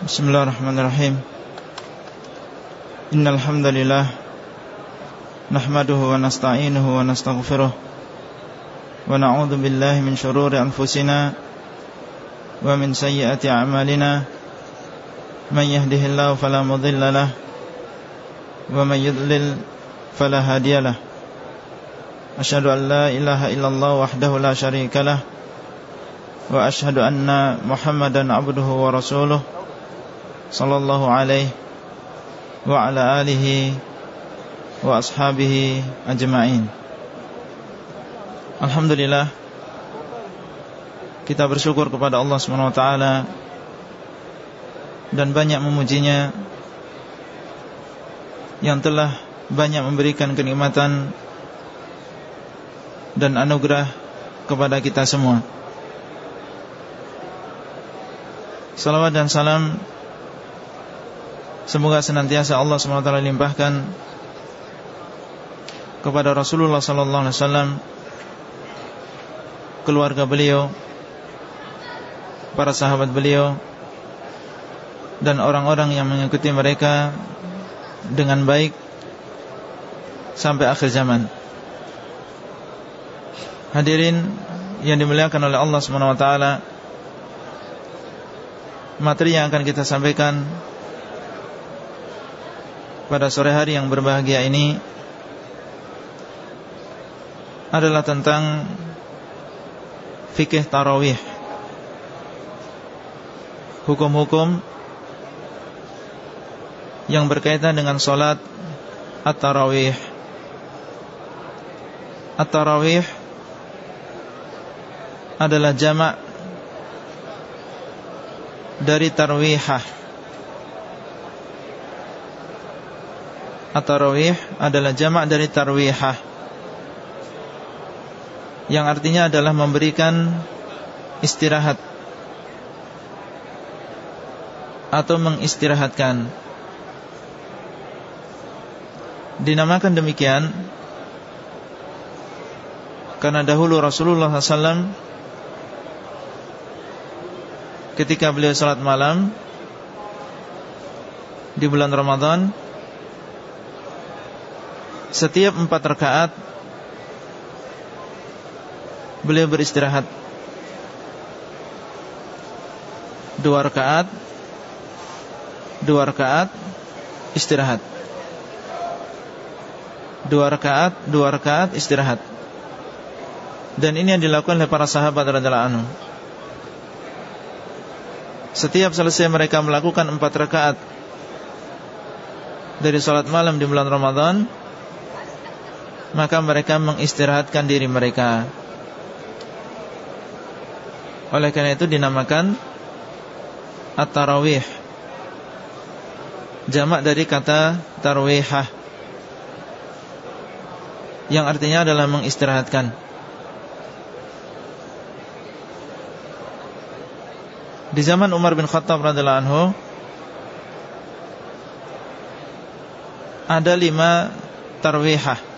Bismillahirrahmanirrahim. Innalhamdulillah nahmaduhu wa nasta'inuhu wa nastaghfiruh wa na'udzu billahi min shururi anfusina wa min sayyiati a'malina. Man yahdihillahu fala wa man yudlil fala hadiyalah Asyhadu an la ilaha illallah wahdahu la syarika lah wa asyhadu anna Muhammadan 'abduhu wa rasuluh sallallahu alaihi wa ala alihi wa ashabihi ajma'in Alhamdulillah kita bersyukur kepada Allah Subhanahu wa taala dan banyak memujinya yang telah banyak memberikan kenikmatan dan anugerah kepada kita semua. Salawat dan salam Semoga senantiasa Allah SWT limpahkan kepada Rasulullah SAW, keluarga beliau, para sahabat beliau, dan orang-orang yang mengikuti mereka dengan baik sampai akhir zaman. Hadirin yang dimuliakan oleh Allah SWT, materi yang akan kita sampaikan pada sore hari yang berbahagia ini adalah tentang fikih tarawih. Hukum-hukum yang berkaitan dengan solat at-tarawih. At-tarawih adalah jamak dari tarwihah At-tarawih adalah jamak dari tarwihah. Yang artinya adalah memberikan istirahat. Atau mengistirahatkan. Dinamakan demikian Karena dahulu Rasulullah SAW Ketika beliau salat malam Di bulan Ramadan setiap empat rakaat Beliau beristirahat. Dua rakaat Dua rakaat Istirahat. Dua rakaat Dua rakaat istirahat. Dan ini yang dilakukan oleh para sahabat radhiyallahu anhu. Setiap selesai mereka melakukan empat rakaat Dari salat malam di bulan Ramadan maka mereka mengistirahatkan diri mereka. Oleh karena itu dinamakan at-tarawih. Jamak dari kata tarwihah yang artinya adalah mengistirahatkan. Di zaman Umar bin Khattab radhiyallahu anhu ada lima tarwihah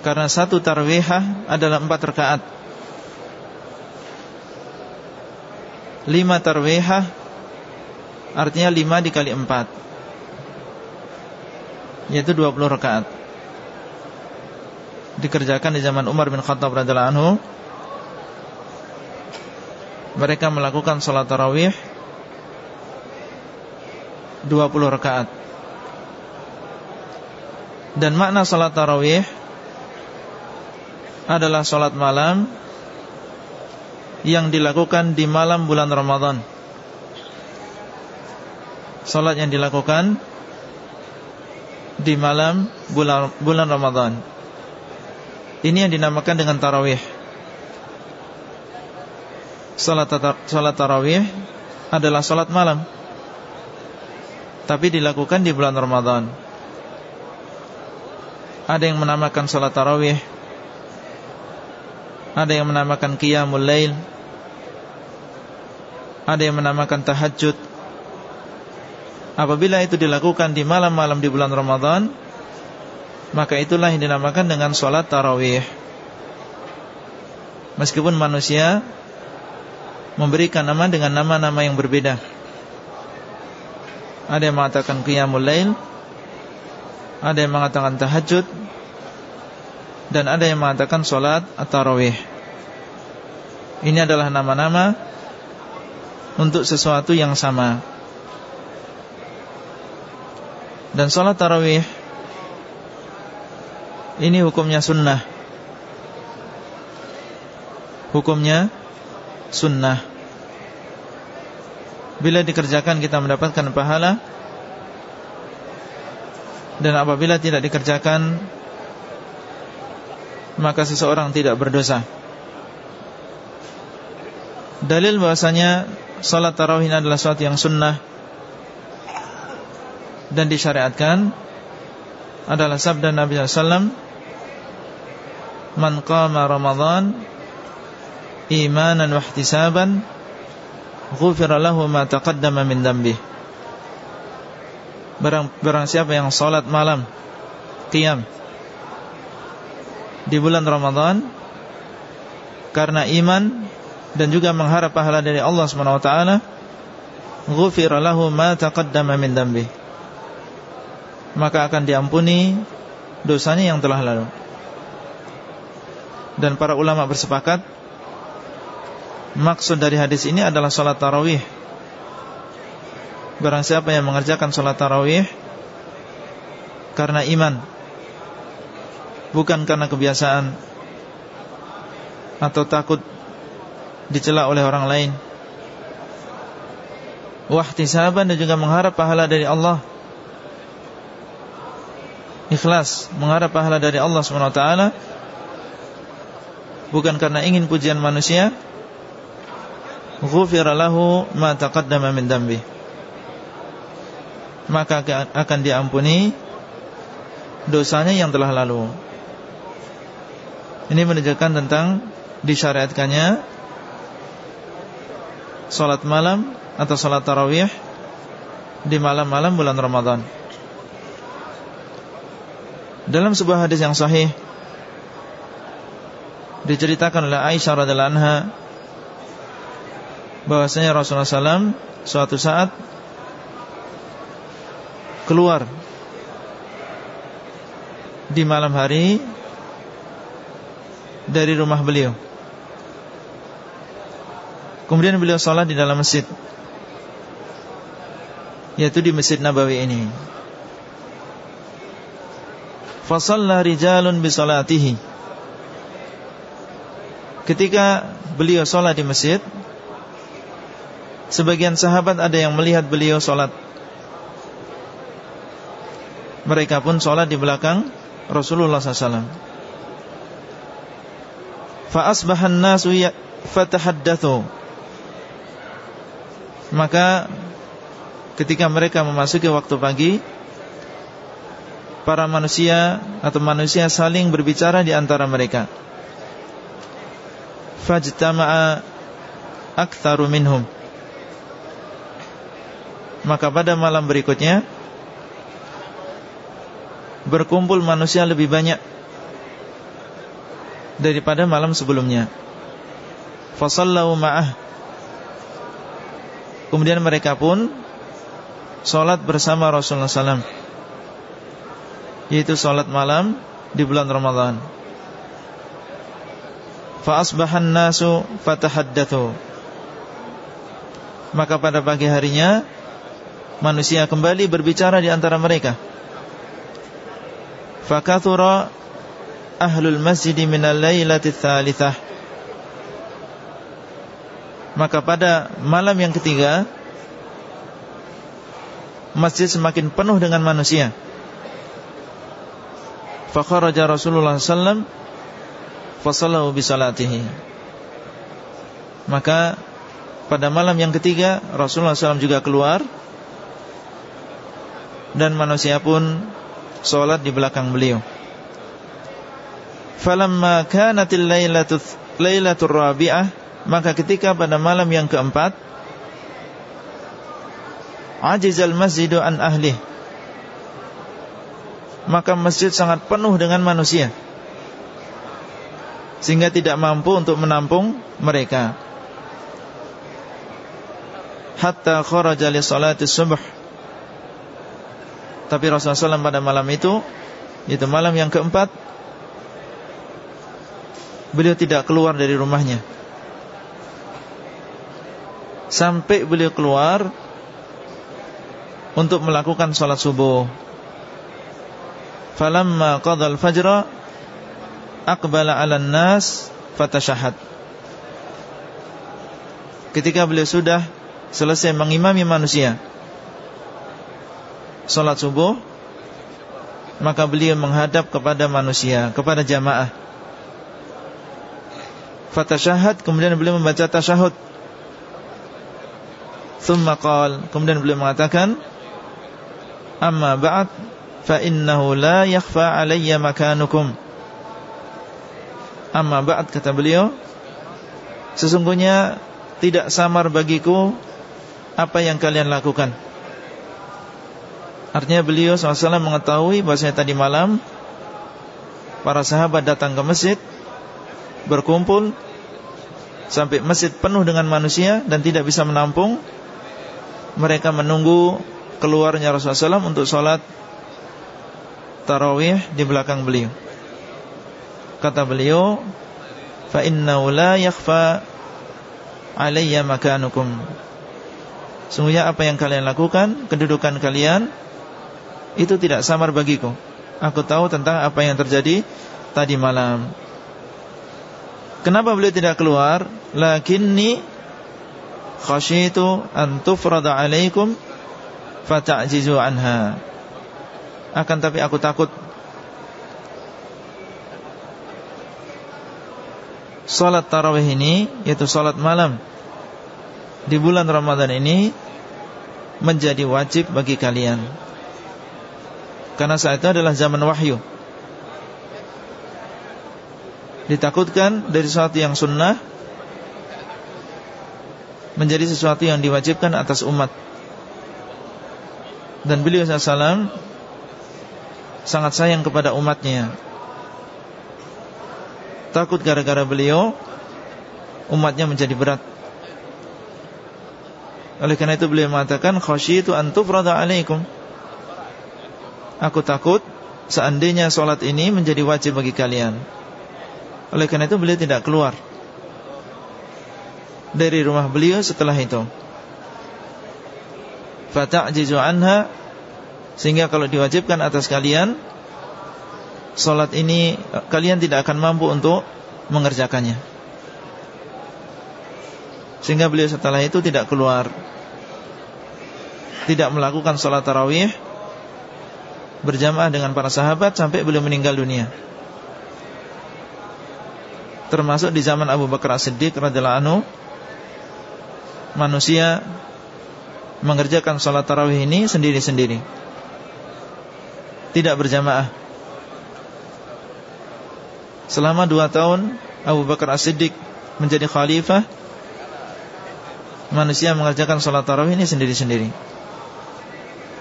karena satu tarwihah adalah empat rakaat. Lima tarwihah Artinya lima dikali empat. Yaitu dua puluh rakaat. Dikerjakan di zaman Umar bin Khattab radhiallahu anhu. Mereka melakukan sholat tarawih 20 rakaat. Dan makna sholat tarawih adalah sholat malam yang dilakukan di malam bulan Ramadan. Sholat yang dilakukan di malam bulan, bulan Ramadan. Ini yang dinamakan dengan tarawih. Sholat, sholat tarawih adalah sholat malam Tapi dilakukan di bulan Ramadan Ada yang menamakan sholat tarawih ada yang menamakan qiyamul lail Ada yang menamakan tahajud Apabila itu dilakukan di malam-malam di bulan Ramadan Maka itulah yang dinamakan dengan sholat tarawih Meskipun manusia memberikan nama dengan nama-nama yang berbeda. Ada yang mengatakan qiyamul lail, ada yang mengatakan tahajud, dan ada yang mengatakan solat atau rawih. Ini adalah nama-nama untuk sesuatu yang sama. Dan solat tarawih ini hukumnya sunnah. Hukumnya sunnah. Bila dikerjakan kita mendapatkan pahala dan apabila tidak dikerjakan maka seseorang tidak berdosa. Dalil bahasanya salat tarawih adalah suatu yang sunnah dan disyariatkan adalah sabda Nabi SAW Man qama Ramadan imanan wa ihtisaban ghufira lahu ma taqaddama min dhanbih. Barang, barang siapa yang salat malam Qiyam Di bulan Ramadan Karena iman Dan juga mengharap pahala dari Allah SWT Ghufira lahu ma taqaddama min dhanbih Maka akan diampuni Dosanya yang telah lalu. Dan para ulama bersepakat Maksud dari hadis ini adalah sholat tarawih. Barang siapa yang mengerjakan sholat tarawih Karena iman Bukan karena kebiasaan Atau takut Dicela oleh orang lain. Wahtisaban dan juga mengharap pahala dari Allah. Ikhlas Mengharap pahala dari Allah SWT Bukan karena ingin pujian manusia. Ghufira lahu ma taqaddama min dambi. Maka akan diampuni dosanya yang telah lalu. Ini menunjukkan tentang disyariatkannya salat malam atau salat tarawih di malam-malam bulan Ramadan dalam sebuah hadis yang sahih diceritakan oleh Aisyah radhiallahu anha bahwasanya Rasulullah SAW suatu saat keluar di malam hari dari rumah beliau. Kemudian beliau sholat di dalam masjid. Yaitu di Masjid Nabawi ini. Fasalla rijalun bisolatihi Ketika beliau sholat di masjid Sebagian sahabat ada yang melihat beliau sholat. Mereka pun sholat di belakang Rasulullah SAW Fa'asbahan nasu ya- fatahaddathu Maka ketika mereka memasuki waktu pagi Para manusia atau manusia saling berbicara di antara mereka. Fajtama'a aktharu minhum. Maka pada malam berikutnya Berkumpul manusia lebih banyak Daripada malam sebelumnya. Fasallahu ma'ah Kemudian mereka pun Sholat bersama Rasulullah SAW Yaitu sholat malam Di bulan Ramadan Fa'asbahan nasu fatahaddathu Maka pada pagi harinya manusia kembali berbicara di antara mereka. Fakathura ahlul masjid minal lailati tsalitsah. Maka pada malam yang ketiga masjid semakin penuh dengan manusia. Fakharaja Rasulullah sallam fasallahu bisalatihi. Maka pada malam yang ketiga Rasulullah SAW juga keluar dan manusia pun solat di belakang beliau. Falamma kanatil lailatul rabi'ah maka ketika pada malam yang keempat ajizal masjidu an ahli. Maka masjid sangat penuh dengan manusia. Sehingga tidak mampu untuk menampung mereka. Hatta kharaja li salati subuh tapi Rasulullah SAW pada malam itu itu malam yang keempat beliau tidak keluar dari rumahnya sampai beliau keluar untuk melakukan salat subuh. Falamma qadha al-fajr aqbala 'ala an-nas fatashahad ketika beliau sudah selesai mengimami manusia Salat subuh Maka beliau menghadap kepada manusia Kepada jamaah. Fatashahad Kemudian beliau membaca tashahud Thumma qal Kemudian beliau mengatakan Amma ba'd Fa innahu la yakhfa alayya makanukum. Amma ba'd kata beliau Sesungguhnya Tidak samar bagiku apa yang kalian lakukan. Artinya beliau SAW mengetahui bahwasanya tadi malam Para sahabat datang ke masjid Berkumpul Sampai masjid penuh dengan manusia Dan tidak bisa menampung Mereka menunggu keluarnya Rasulullah SAW Untuk sholat Tarawih di belakang beliau. Kata beliau Fa innahu la yakhfa Alayya makanukum. Sungguhnya apa yang kalian lakukan Kedudukan kalian Itu tidak samar bagiku. Aku tahu tentang apa yang terjadi Tadi malam. Kenapa beliau tidak keluar? Lakinni Khashitu an tufrada alaikum Fata'jizu anha Akan tapi aku takut Salat tarawih ini Yaitu salat malam di bulan Ramadan ini menjadi wajib bagi kalian. Karena saat itu adalah zaman wahyu. Ditakutkan dari sesuatu yang sunnah menjadi sesuatu yang diwajibkan atas umat. Dan beliau SAW sangat sayang kepada umatnya. Takut gara-gara beliau umatnya menjadi berat. Oleh karena itu beliau mengatakan khasyitu an tufrada alaikum. Aku takut seandainya solat ini menjadi wajib bagi kalian. Oleh karena itu beliau tidak keluar dari rumah beliau setelah itu. Fata'jizu anha sehingga kalau diwajibkan atas kalian solat ini kalian tidak akan mampu untuk mengerjakannya. Sehingga beliau setelah itu tidak keluar Tidak melakukan sholat tarawih Berjamaah dengan para sahabat Sampai beliau meninggal dunia Termasuk di zaman Abu Bakar As-Siddiq radhiyallahu anhu Manusia Mengerjakan sholat tarawih ini sendiri-sendiri Tidak berjamaah Selama dua tahun Abu Bakar As-Siddiq menjadi khalifah manusia mengerjakan sholat tarawih ini sendiri-sendiri.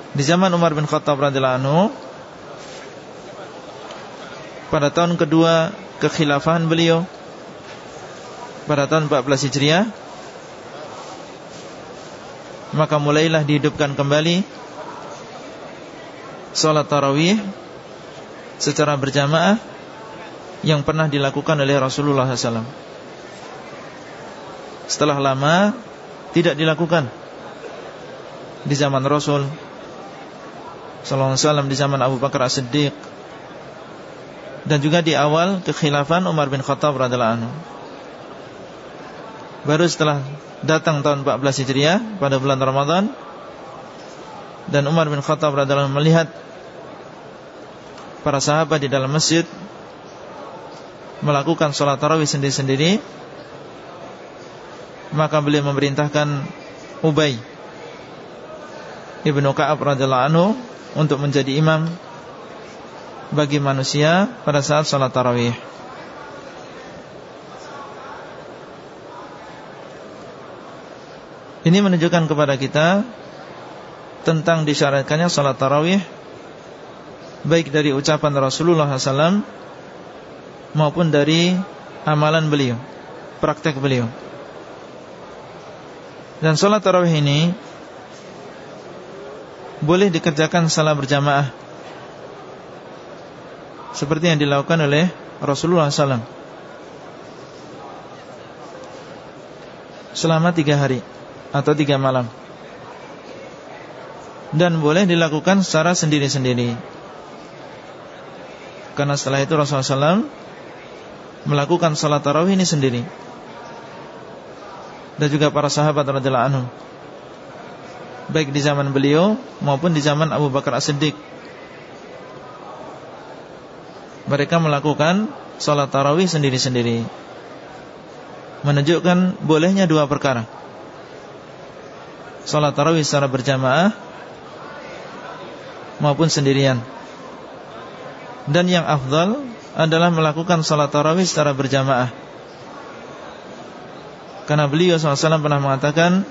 Di zaman Umar bin Khattab radhiyallahu anhu pada tahun kedua kekhilafahan beliau pada tahun 14 Hijriah maka mulailah dihidupkan kembali sholat tarawih secara berjamaah yang pernah dilakukan oleh Rasulullah SAW. Setelah lama tidak dilakukan di zaman Rasul wasallam di zaman Abu Bakar As-Siddiq dan juga di awal kekhilafan Umar bin Khattab radhiyallahu anhu. Baru setelah datang tahun 14 Hijriah pada bulan Ramadan dan Umar bin Khattab radhiyallahu anhu melihat para sahabat di dalam masjid melakukan sholat tarawih sendiri-sendiri maka beliau memerintahkan Ubay Ibnu Ka'ab radhiyallahu anhu untuk menjadi imam bagi manusia pada saat salat tarawih. Ini menunjukkan kepada kita tentang disyaratkannya salat tarawih baik dari ucapan Rasulullah SAW maupun dari amalan beliau, praktek beliau. Dan sholat tarawih ini boleh dikerjakan salah berjamaah seperti yang dilakukan oleh Rasulullah SAW selama tiga hari atau tiga malam. Dan boleh dilakukan secara sendiri-sendiri. Karena setelah itu Rasulullah SAW melakukan salat tarawih ini sendiri. Dan juga para sahabat radhiyallahu anhum. Baik di zaman beliau maupun di zaman Abu Bakar As-Siddiq. Mereka melakukan salat tarawih sendiri-sendiri. Menunjukkan bolehnya dua perkara salat tarawih secara berjamaah maupun sendirian. Dan yang afdal adalah melakukan salat tarawih secara berjamaah. Karena beliau SAW pernah mengatakan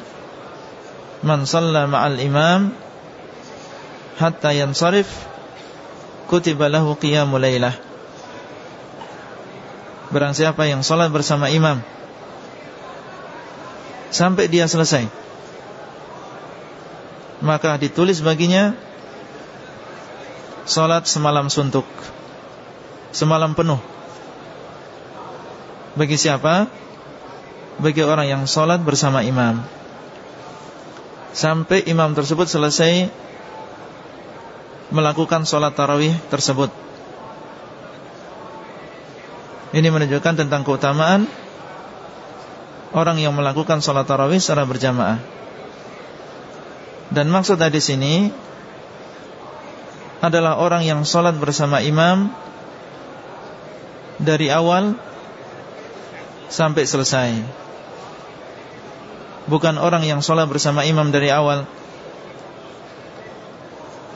Man salla ma'al imam Hatta yansarif Kutiba lahu qiyamul laylah Barang siapa yang salat bersama imam Sampai dia selesai Maka ditulis baginya Salat semalam suntuk Semalam penuh. Bagi siapa? bagi orang yang sholat bersama imam. Sampai imam tersebut selesai Melakukan sholat tarawih tersebut. Ini menunjukkan tentang keutamaan Orang yang melakukan sholat tarawih secara berjamaah Dan maksud di sini Adalah orang yang sholat bersama imam Dari awal Sampai selesai. Bukan orang yang sholat bersama imam dari awal.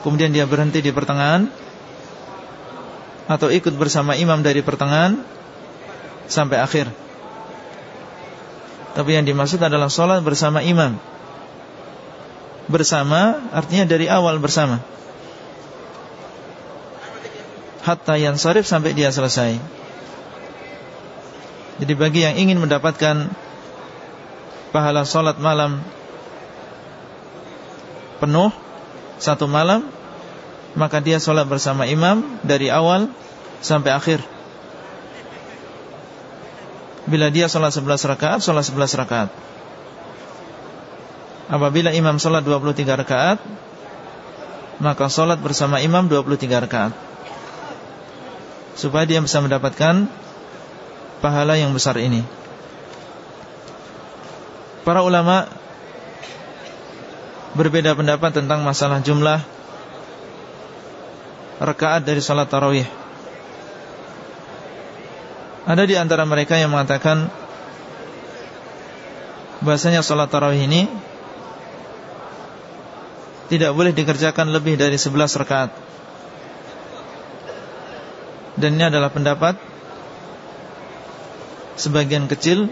Kemudian dia berhenti di pertengahan Atau ikut bersama imam dari pertengahan Sampai akhir. Tapi yang dimaksud adalah sholat bersama imam Bersama artinya dari awal bersama. Hatta yang sarif sampai dia selesai. Jadi bagi yang ingin mendapatkan pahala sholat malam penuh satu malam maka dia sholat bersama imam dari awal sampai akhir. Bila dia sholat 11 rakaat sholat 11 rakaat apabila imam sholat 23 rakaat maka sholat bersama imam 23 rakaat supaya dia bisa mendapatkan pahala yang besar ini Para ulama berbeda pendapat tentang masalah jumlah rakaat dari salat tarawih. Ada di antara mereka yang mengatakan bahasanya salat tarawih ini tidak boleh dikerjakan lebih dari 11 rakaat. Dan ini adalah pendapat sebagian kecil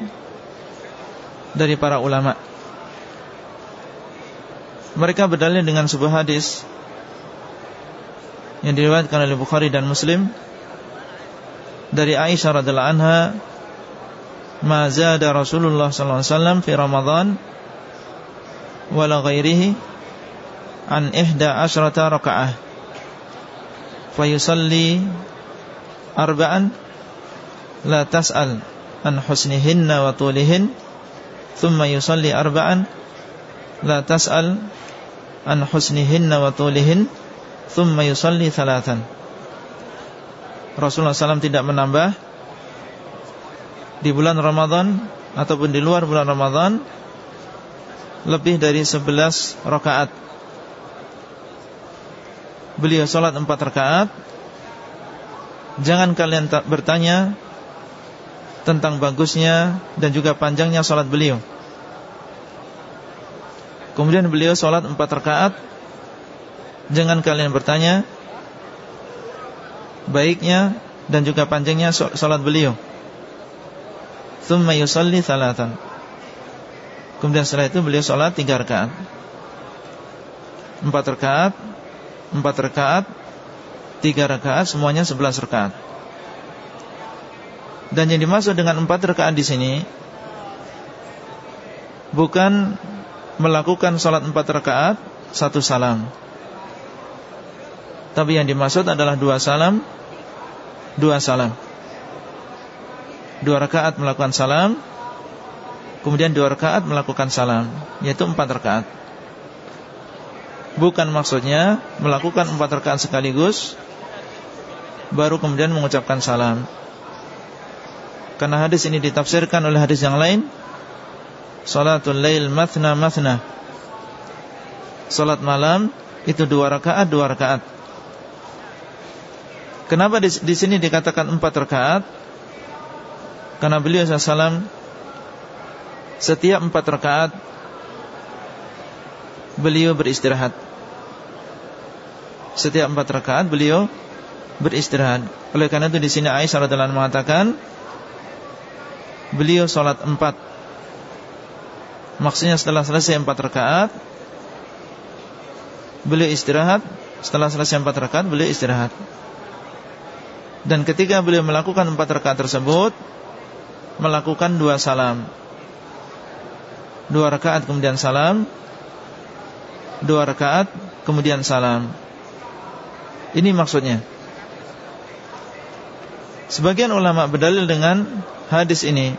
dari para ulama. Mereka berdalil dengan sebuah hadis yang diriwayatkan oleh Bukhari dan Muslim dari Aisyah radhiallahu anha, "Ma zada Rasulullah sallallahu alaihi wasallam fi Ramadan wala ghairihi an ihda asyrata raka'ah." Fayusalli arba'an la tas'al an husnihinna wa tulihin thumma yusalli arba'an la tas'al an husnihinna wa tulihin thumma yusalli thalathan Rasulullah SAW tidak menambah di bulan Ramadan ataupun di luar bulan Ramadan lebih dari 11 rakaat. Beliau salat 4 rakaat. Jangan kalian bertanya tentang bagusnya dan juga panjangnya sholat beliau. Kemudian beliau sholat empat rakaat. Jangan kalian bertanya baiknya dan juga panjangnya sholat beliau. Thumma yusalli thalatan. Kemudian setelah itu beliau sholat tiga rakaat. Empat rakaat, empat rakaat, tiga rakaat, semuanya sebelas rakaat. Dan yang dimaksud dengan empat rakaat di sini bukan melakukan sholat empat rakaat satu salam. Tapi yang dimaksud adalah dua salam, dua salam. Dua rakaat melakukan salam, kemudian dua rakaat melakukan salam, yaitu empat rakaat. Bukan maksudnya melakukan empat rakaat sekaligus, baru kemudian mengucapkan salam. Karena hadis ini ditafsirkan oleh hadis yang lain, Salatul lail mathna mathna Salat malam itu dua rakaat dua rakaat. Kenapa di, di sini dikatakan empat rakaat? Karena beliau SAW setiap empat rakaat beliau beristirahat. Setiap empat rakaat beliau beristirahat. Oleh karena itu di sini Aisyah radhiallahu mengatakan beliau sholat empat. Maksudnya setelah selesai empat rakaat beliau istirahat Setelah selesai empat rakaat beliau istirahat Dan ketika beliau melakukan empat rakaat tersebut Melakukan dua salam Dua rakaat kemudian salam Dua rakaat kemudian salam. Ini maksudnya. Sebagian ulama berdalil dengan hadis ini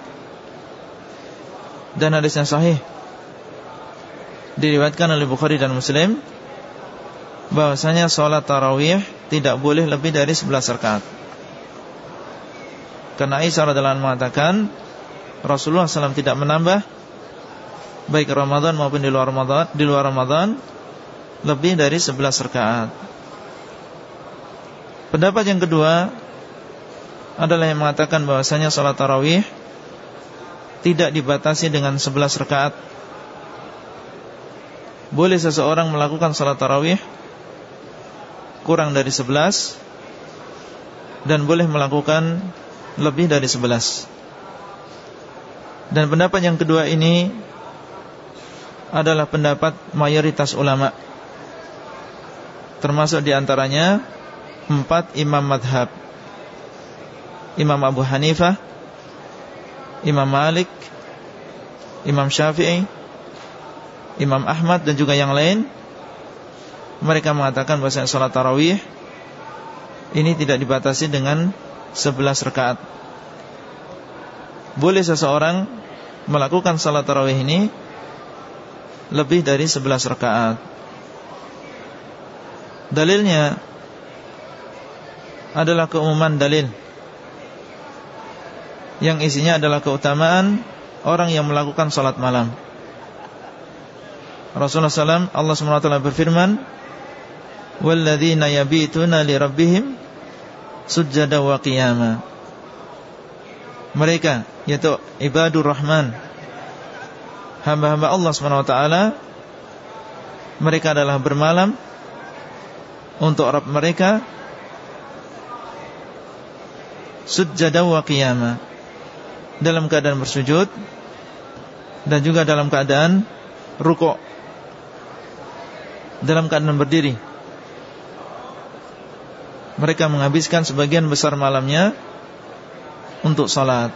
Dan hadis yang sahih. Diriwayatkan oleh Bukhari dan Muslim bahwasanya sholat tarawih tidak boleh lebih dari 11 rakaat. Karena Aisyah radhiallahu mengatakan Rasulullah SAW tidak menambah baik Ramadan maupun di luar Ramadan, di luar Ramadan lebih dari 11 rakaat. Pendapat yang kedua adalah yang mengatakan bahwasanya sholat tarawih tidak dibatasi dengan 11 rakaat. Boleh seseorang melakukan sholat tarawih kurang dari 11 dan boleh melakukan lebih dari 11. Dan pendapat yang kedua ini adalah pendapat mayoritas ulama. Termasuk di antaranya empat imam madhab. Imam Abu Hanifah, Imam Malik, Imam Syafi'i, Imam Ahmad dan juga yang lain mereka mengatakan bahwa sholat tarawih ini tidak dibatasi dengan 11 rakaat. Boleh seseorang melakukan sholat tarawih ini lebih dari 11 rakaat. Dalilnya adalah keumuman dalil yang isinya adalah keutamaan orang yang melakukan sholat malam. Rasulullah SAW Allah SWT berfirman walladzina yabituna li rabbihim sujada wa qiyama mereka yaitu ibadur rahman hamba-hamba Allah SWT mereka adalah bermalam untuk Rabb mereka sujada wa qiyama dalam keadaan bersujud dan juga dalam keadaan rukuk dalam keadaan berdiri mereka menghabiskan sebagian besar malamnya untuk salat.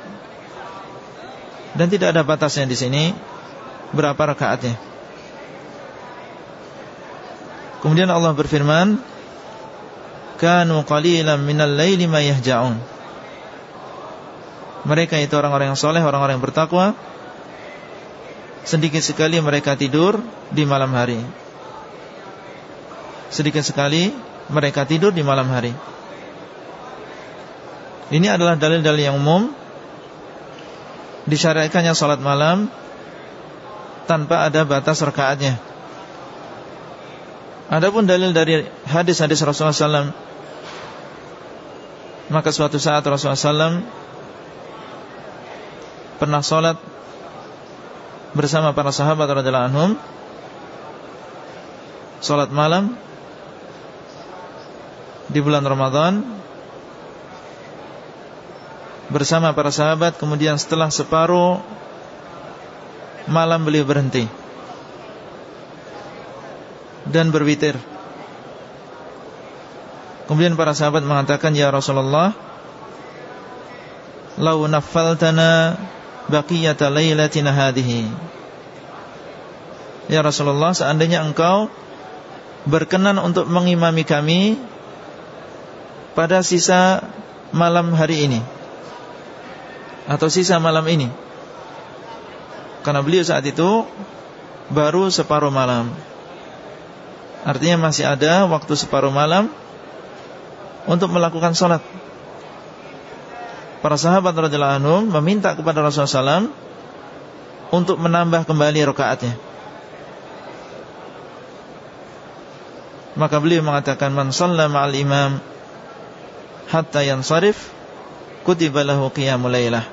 Dan tidak ada batasnya di sini berapa rakaatnya. Kemudian Allah berfirman, "Kanu qalilan minal laili ma yahja'un." Mereka itu orang-orang yang soleh, orang-orang yang bertakwa Sedikit sekali mereka tidur di malam hari Sedikit sekali mereka tidur di malam hari. Ini adalah dalil-dalil yang umum Disyariatkannya salat malam Tanpa ada batas rakaatnya. Adapun dalil dari hadis-hadis Rasulullah SAW Maka suatu saat Rasulullah SAW Pernah salat Bersama para sahabat radhiyallahu anhum. Salat malam di bulan Ramadan bersama para sahabat kemudian setelah separuh malam beliau berhenti. Dan berwitir. Kemudian para sahabat mengatakan ya Rasulullah lau naffaltana baqiyata lailatina hadhihi Ya Rasulullah seandainya engkau Berkenan untuk mengimami kami Pada sisa malam hari ini Atau sisa malam ini Karena beliau saat itu Baru separuh malam Artinya masih ada waktu separuh malam Untuk melakukan sholat Para sahabat radhiyallahu anhum meminta kepada Rasulullah SAW untuk menambah kembali rakaatnya. Maka beliau mengatakan man shalla ma'al imam hatta yansarif kutiba lahu qiyamul lailah.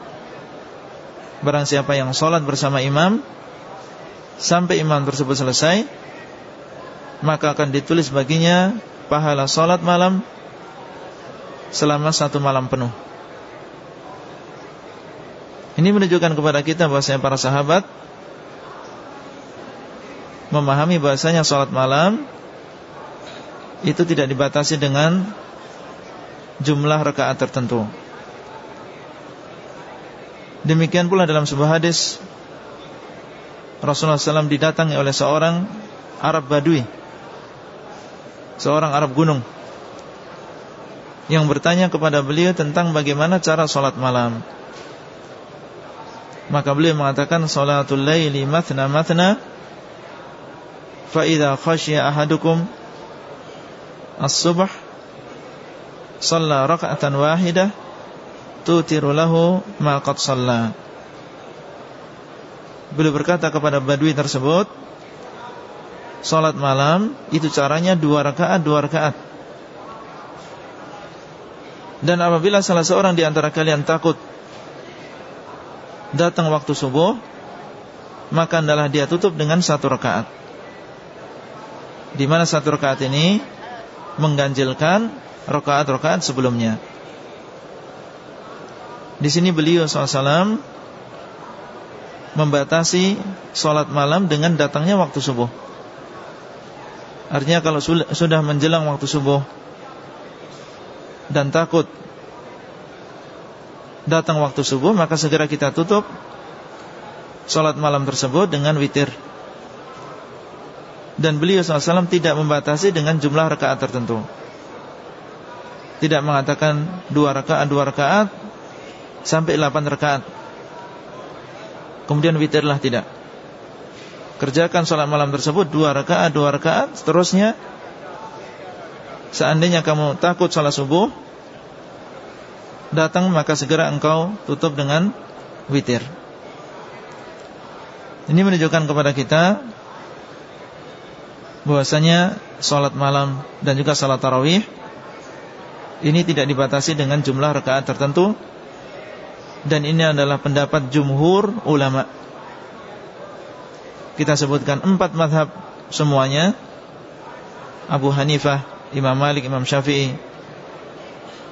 Barang siapa yang salat bersama imam sampai imam tersebut selesai, maka akan ditulis baginya pahala salat malam selama satu malam penuh. Ini menunjukkan kepada kita bahwasanya para sahabat memahami bahasanya sholat malam itu tidak dibatasi dengan jumlah rakaat tertentu. Demikian pula dalam sebuah hadis Rasulullah SAW didatangi oleh seorang Arab Badui Seorang Arab gunung Yang bertanya kepada beliau tentang bagaimana cara sholat malam. Maka beliau mengatakan Salatul layli mathna mathna Fa idha khasya ahadukum As-subh Salla raka'atan wahidah Tutiru lahu ma qad salla Beliau berkata kepada badui tersebut Salat malam Itu caranya dua rakaat dua rakaat Dan apabila salah seorang di antara kalian takut datang waktu subuh maka adalah dia tutup dengan satu rakaat. Di mana satu rakaat ini mengganjilkan rakaat-rakaat sebelumnya. Di sini beliau SAW membatasi sholat malam dengan datangnya waktu subuh. Artinya kalau sudah menjelang waktu subuh dan takut datang waktu subuh maka segera kita tutup Salat malam tersebut dengan witir Dan beliau SAW tidak membatasi dengan jumlah rakaat tertentu Tidak mengatakan dua rakaat, dua rakaat Sampai delapan rakaat. Kemudian witirlah tidak. Kerjakan sholat malam tersebut Dua rakaat, dua rakaat Seterusnya. Seandainya kamu takut sholat subuh datang maka segera engkau tutup dengan witir. Ini menunjukkan kepada kita bahwasanya salat malam dan juga salat tarawih ini tidak dibatasi dengan jumlah rakaat tertentu dan ini adalah pendapat jumhur ulama. Kita sebutkan empat madhab semuanya Abu Hanifah, Imam Malik, Imam Syafi'i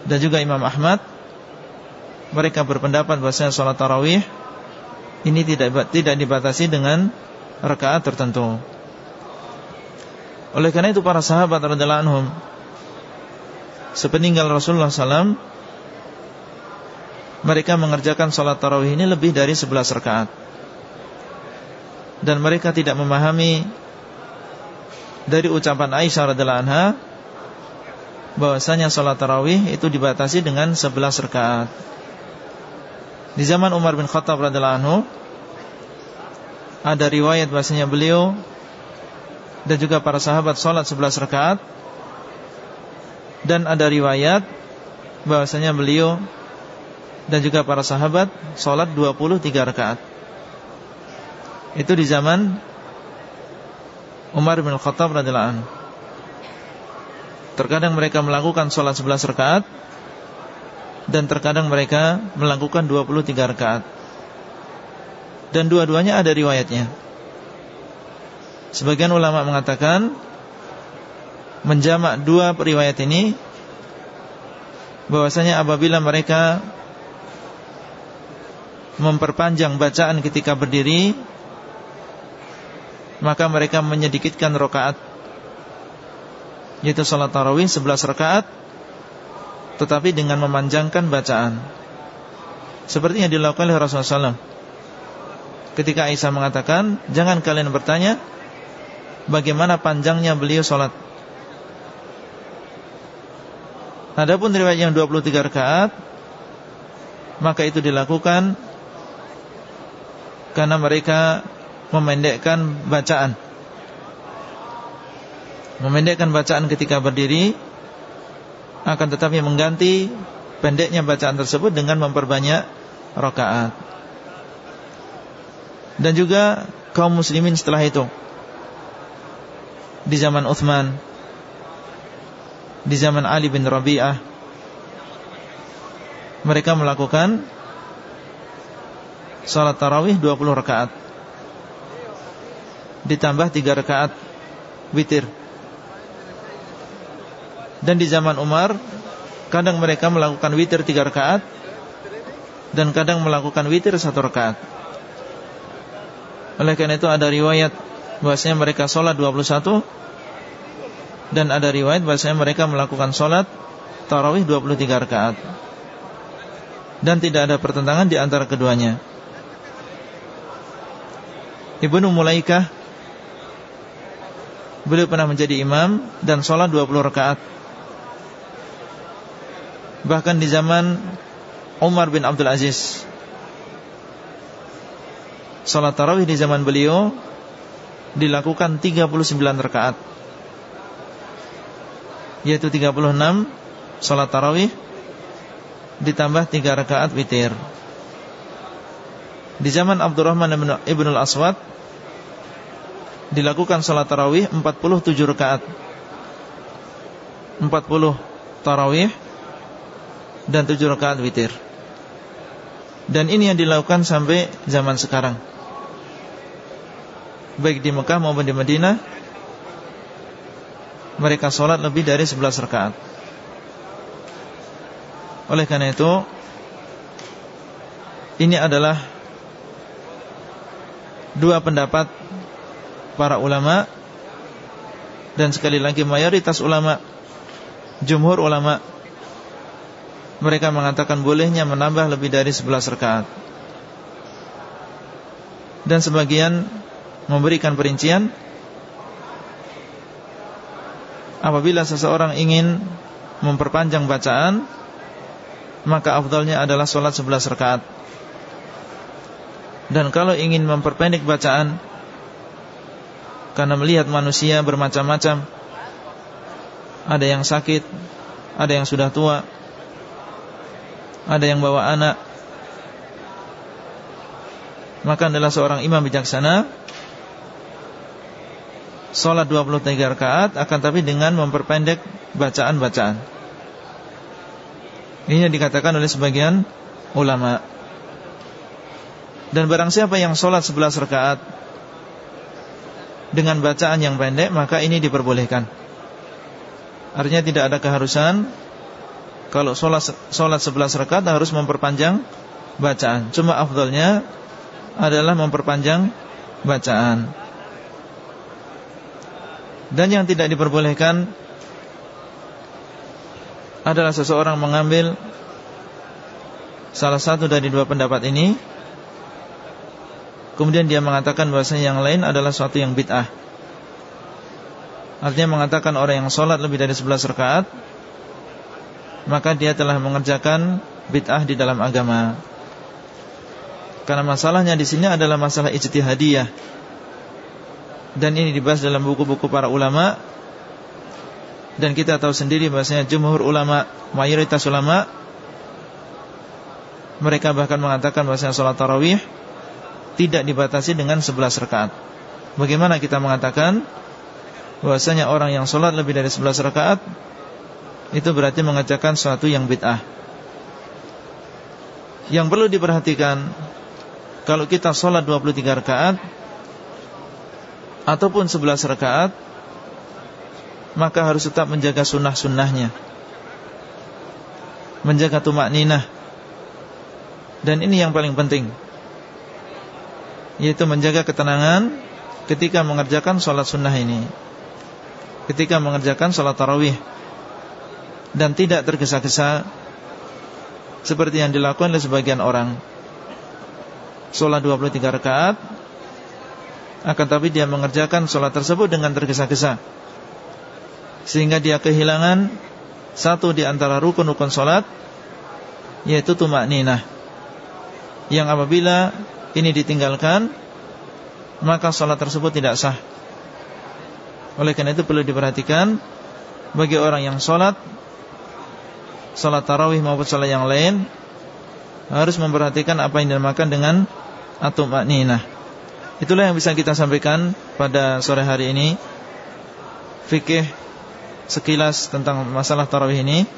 dan juga Imam Ahmad mereka berpendapat bahwa sholat tarawih ini tidak tidak dibatasi dengan rakaat tertentu. Oleh karena itu para sahabat radhiyallahu anhum sepeninggal Rasulullah SAW mereka mengerjakan sholat tarawih ini lebih dari 11 rakaat dan mereka tidak memahami dari ucapan Aisyah radhiyallahu anha bahwasanya sholat tarawih itu dibatasi dengan 11 rakaat. Di zaman Umar bin Khattab radhiyallahu anhu ada riwayat bahasanya beliau dan juga para sahabat salat 11 rakaat dan ada riwayat bahwasanya beliau dan juga para sahabat salat 23 rakaat. Itu di zaman Umar bin Khattab radhiyallahu anhu. Terkadang mereka melakukan salat 11 rakaat dan terkadang mereka melakukan 23 rakaat. Dan dua-duanya ada riwayatnya. Sebagian ulama mengatakan menjamak dua riwayat ini bahwasanya apabila mereka memperpanjang bacaan ketika berdiri maka mereka menyedikitkan rakaat yaitu salat tarawih 11 rakaat tetapi dengan memanjangkan bacaan. Seperti yang dilakukan oleh Rasulullah SAW. Ketika Aisyah mengatakan, jangan kalian bertanya bagaimana panjangnya beliau sholat. Adapun riwayat yang 23 rakaat maka itu dilakukan karena mereka memendekkan bacaan. Memendekkan bacaan ketika berdiri akan tetapi mengganti pendeknya bacaan tersebut dengan memperbanyak rakaat. Dan juga kaum muslimin setelah itu di zaman Uthman di zaman Ali bin Rabi'ah mereka melakukan salat tarawih 20 rakaat. Ditambah 3 rakaat witir. Dan di zaman Umar kadang mereka melakukan witir 3 rakaat dan kadang melakukan witir 1 rakaat. Oleh karena itu ada riwayat bahwasanya mereka sholat 21 dan ada riwayat bahwasanya mereka melakukan sholat tarawih 23 rakaat. Dan tidak ada pertentangan di antara keduanya. Ibnu Mulaikah beliau pernah menjadi imam dan sholat 20 rakaat. Bahkan di zaman Umar bin Abdul Aziz. Salat tarawih di zaman beliau Dilakukan 39 rakaat. Yaitu 36 Salat tarawih Ditambah 3 rakaat witir Di zaman Abdurrahman ibn al-Aswad Dilakukan salat tarawih 47 rakaat. 40 tarawih Dan 7 rakaat witir. Dan ini yang dilakukan sampai zaman sekarang. Baik di Mekah maupun di Madinah mereka sholat lebih dari 11 rakaat. Oleh karena itu ini adalah dua pendapat para ulama dan sekali lagi mayoritas ulama jumhur ulama mereka mengatakan bolehnya menambah lebih dari 11 rakaat. Dan sebagian memberikan perincian apabila seseorang ingin memperpanjang bacaan maka afdalnya adalah sholat 11 rakaat dan kalau ingin memperpendek bacaan karena melihat manusia bermacam-macam ada yang sakit ada yang sudah tua ada yang bawa anak maka adalah seorang imam bijaksana Sholat 23 rakaat Akan tapi dengan memperpendek Bacaan-bacaan. Ini yang dikatakan oleh sebagian Ulama Dan barang siapa yang sholat 11 rakaat Dengan bacaan yang pendek Maka ini diperbolehkan. Artinya tidak ada keharusan Kalau sholat, sholat 11 rakaat Harus memperpanjang bacaan. Cuma afdolnya Adalah memperpanjang bacaan. Dan yang tidak diperbolehkan adalah seseorang mengambil salah satu dari dua pendapat ini kemudian dia mengatakan bahwasanya yang lain adalah suatu yang bid'ah. Artinya mengatakan orang yang sholat lebih dari 11 rakaat maka dia telah mengerjakan bid'ah di dalam agama. Karena masalahnya di sini adalah masalah ijtihadiyah dan ini dibahas dalam buku-buku para ulama dan kita tahu sendiri bahasanya jumhur ulama mayoritas ulama mereka bahkan mengatakan bahasanya sholat tarawih tidak dibatasi dengan 11 rakaat. Bagaimana kita mengatakan bahasanya orang yang sholat lebih dari 11 rakaat itu berarti mengerjakan sesuatu yang bid'ah. Yang perlu diperhatikan kalau kita sholat 23 rakaat ataupun 11 rakaat maka harus tetap menjaga sunnah-sunnahnya. Menjaga tumak ninah dan ini yang paling penting yaitu menjaga ketenangan ketika mengerjakan sholat sunnah ini. Ketika mengerjakan sholat tarawih. Dan tidak tergesa-gesa seperti yang dilakukan oleh sebagian orang. Sholat 23 rakaat Akan tapi dia mengerjakan sholat tersebut dengan tergesa-gesa. Sehingga dia kehilangan Satu di antara rukun-rukun sholat Yaitu tumak ninah. Yang apabila ini ditinggalkan Maka sholat tersebut tidak sah. Oleh karena itu perlu diperhatikan Bagi orang yang sholat Sholat tarawih maupun sholat yang lain Harus memperhatikan apa yang dinamakan dengan Atumak ninah Itulah yang bisa kita sampaikan pada sore hari ini. Fikih sekilas tentang masalah tarawih ini.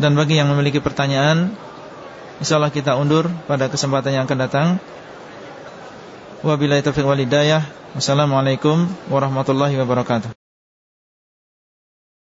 Dan bagi yang memiliki pertanyaan InsyaAllah kita undur pada kesempatan yang akan datang. Wabillahi taufiq walidayah Wassalamualaikum warahmatullahi wabarakatuh